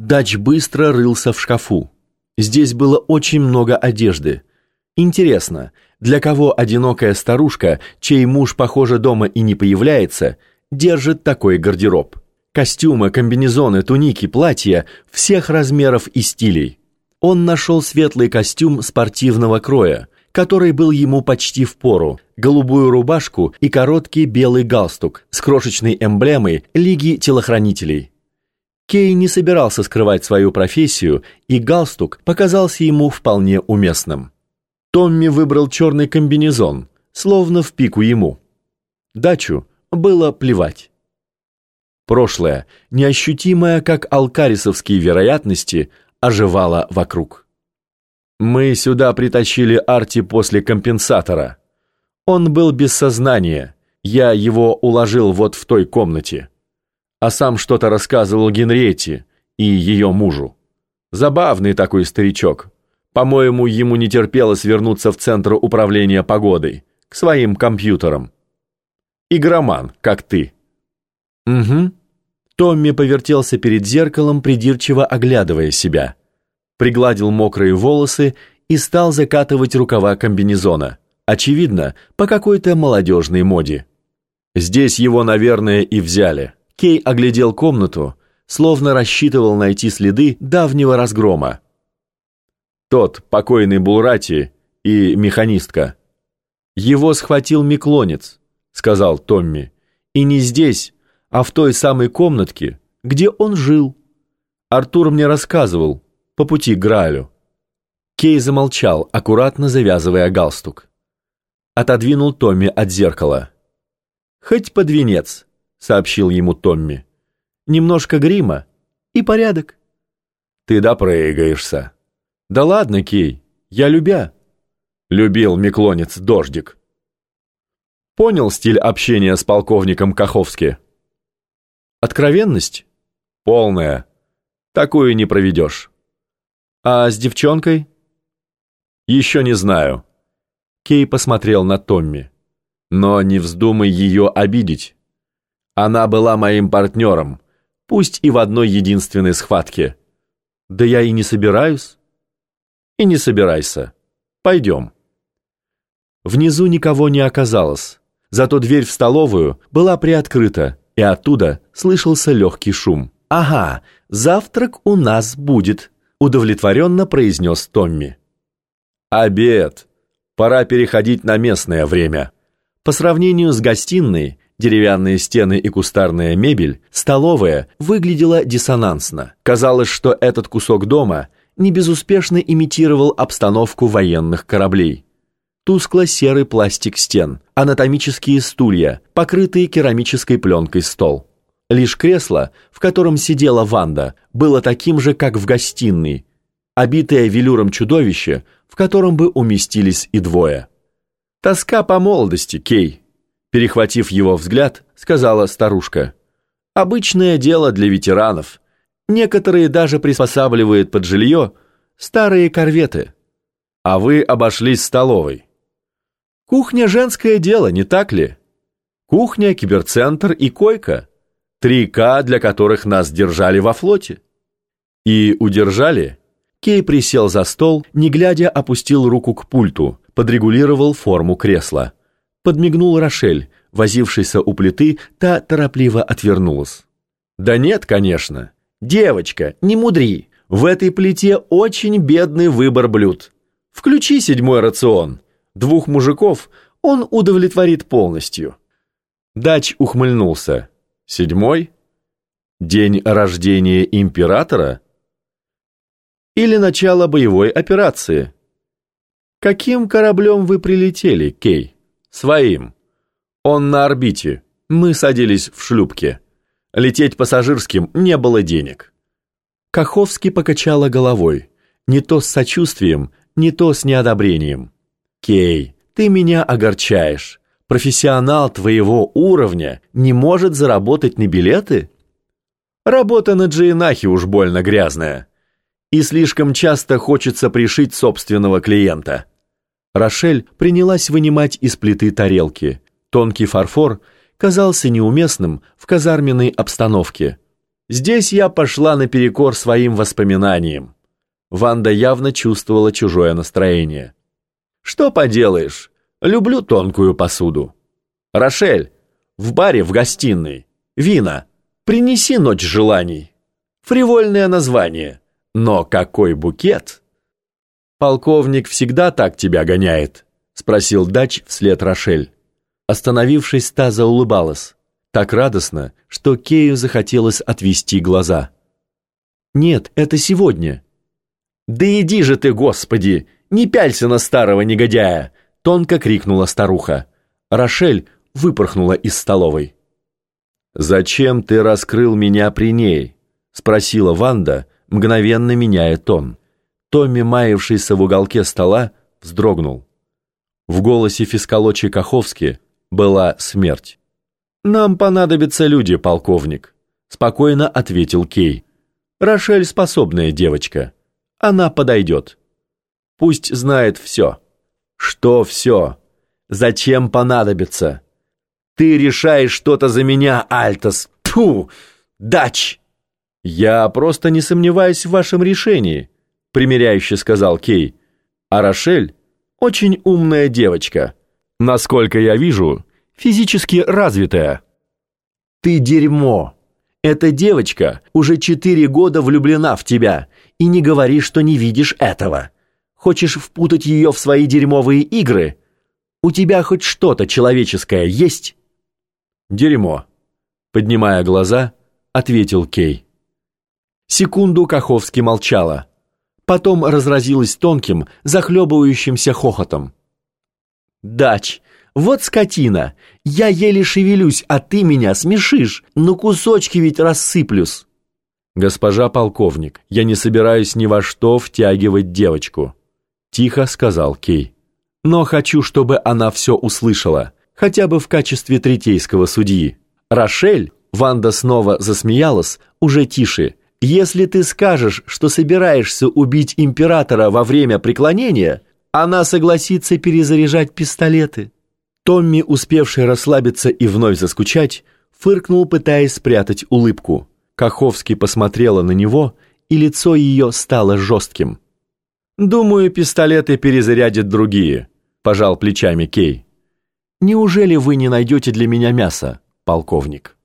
Дач быстро рылся в шкафу. Здесь было очень много одежды. Интересно, для кого одинокая старушка, чей муж, похоже, дома и не появляется, держит такой гардероб? Костюмы, комбинезоны, туники, платья всех размеров и стилей. Он нашел светлый костюм спортивного кроя, который был ему почти в пору, голубую рубашку и короткий белый галстук с крошечной эмблемой Лиги телохранителей. Кей не собирался скрывать свою профессию, и галстук показался ему вполне уместным. Томми выбрал черный комбинезон, словно в пику ему. Дачу было плевать. Прошлое, неощутимое, как алкарисовские вероятности, оживало вокруг. Мы сюда притащили Арти после компенсатора. Он был без сознания. Я его уложил вот в той комнате а сам что-то рассказывал Генриетте и ее мужу. Забавный такой старичок. По-моему, ему не терпелось вернуться в Центр управления погодой, к своим компьютерам. Игроман, как ты. Угу. Томми повертелся перед зеркалом, придирчиво оглядывая себя. Пригладил мокрые волосы и стал закатывать рукава комбинезона. Очевидно, по какой-то молодежной моде. Здесь его, наверное, и взяли. Кей оглядел комнату, словно рассчитывал найти следы давнего разгрома. Тот, покойный Булрати и механистка. Его схватил Миклонец, сказал Томми. И не здесь, а в той самой комнатке, где он жил. Артур мне рассказывал, по пути к Граалю. Кей замолчал, аккуратно завязывая галстук. Отодвинул Томми от зеркала. «Хоть под венец», сообщил ему Томми. Немножко грима и порядок. Ты допрыгаешься. Да ладно, Кей, я любя. Любил Миклонец Дождик. Понял стиль общения с полковником Каховски? Откровенность? Полная. Такую не проведешь. А с девчонкой? Еще не знаю. Кей посмотрел на Томми. Но не вздумай ее обидеть. Она была моим партнером, пусть и в одной единственной схватке. Да я и не собираюсь. И не собирайся. Пойдем. Внизу никого не оказалось, зато дверь в столовую была приоткрыта, и оттуда слышался легкий шум. «Ага, завтрак у нас будет», — удовлетворенно произнес Томми. «Обед. Пора переходить на местное время». По сравнению с гостиной, Деревянные стены и кустарная мебель, столовая выглядела диссонансно. Казалось, что этот кусок дома не безуспешно имитировал обстановку военных кораблей. Тускло-серый пластик стен, анатомические стулья, покрытые керамической пленкой стол. Лишь кресло, в котором сидела Ванда, было таким же, как в гостиной, обитое велюром чудовище, в котором бы уместились и двое. Тоска по молодости, Кей. Перехватив его взгляд, сказала старушка. «Обычное дело для ветеранов. Некоторые даже приспосабливают под жилье старые корветы. А вы обошлись столовой. Кухня – женское дело, не так ли? Кухня, киберцентр и койка. Три К, для которых нас держали во флоте. И удержали?» Кей присел за стол, не глядя опустил руку к пульту, подрегулировал форму кресла. Подмигнул Рошель, возившийся у плиты, та торопливо отвернулась. «Да нет, конечно. Девочка, не мудри. В этой плите очень бедный выбор блюд. Включи седьмой рацион. Двух мужиков он удовлетворит полностью». Дач ухмыльнулся. «Седьмой? День рождения императора?» «Или начало боевой операции?» «Каким кораблем вы прилетели, Кей?» Своим. Он на орбите. Мы садились в шлюпке. Лететь пассажирским не было денег. Каховский покачала головой. Не то с сочувствием, не то с неодобрением. «Кей, ты меня огорчаешь. Профессионал твоего уровня не может заработать на билеты?» Работа на Джейнахе уж больно грязная. И слишком часто хочется пришить собственного клиента. Рошель принялась вынимать из плиты тарелки. Тонкий фарфор казался неуместным в казарменной обстановке. Здесь я пошла наперекор своим воспоминаниям. Ванда явно чувствовала чужое настроение. Что поделаешь, люблю тонкую посуду. Рошель, в баре в гостиной, вина, принеси ночь желаний. Фривольное название, но какой букет! Полковник всегда так тебя гоняет, спросил Дач вслед Рошель. Остановившись, та заулыбалась. Так радостно, что Кею захотелось отвести глаза. «Нет, это сегодня». «Да иди же ты, Господи! Не пялься на старого негодяя!» Тонко крикнула старуха. Рошель выпорхнула из столовой. «Зачем ты раскрыл меня при ней?» Спросила Ванда, мгновенно меняя тон. Томми, маявшийся в уголке стола, вздрогнул. В голосе Фискалочи Каховски была смерть. «Нам понадобятся люди, полковник», — спокойно ответил Кей. «Рошель способная девочка. Она подойдет. Пусть знает все». «Что все? Зачем понадобится?» «Ты решаешь что-то за меня, Альтос! Тьфу! Дач!» «Я просто не сомневаюсь в вашем решении», — примиряюще сказал Кей. «А Рошель очень умная девочка. Насколько я вижу, физически развитая. Ты дерьмо. Эта девочка уже четыре года влюблена в тебя, и не говори, что не видишь этого. Хочешь впутать ее в свои дерьмовые игры? У тебя хоть что-то человеческое есть? Дерьмо. Поднимая глаза, ответил Кей. Секунду Каховский молчала. Потом разразилась тонким, захлебывающимся хохотом. «Дач, вот скотина! Я еле шевелюсь, а ты меня смешишь, но кусочки ведь рассыплюсь!» «Госпожа полковник, я не собираюсь ни во что втягивать девочку», — тихо сказал Кей. «Но хочу, чтобы она все услышала, хотя бы в качестве третейского судьи. Рошель?» Ванда снова засмеялась, уже тише. «Если ты скажешь, что собираешься убить императора во время преклонения, она согласится перезаряжать пистолеты». Томми, успевший расслабиться и вновь заскучать, фыркнул, пытаясь спрятать улыбку. Каховский посмотрела на него, и лицо ее стало жестким. «Думаю, пистолеты перезарядят другие», – пожал плечами Кей. «Неужели вы не найдете для меня мяса, полковник?»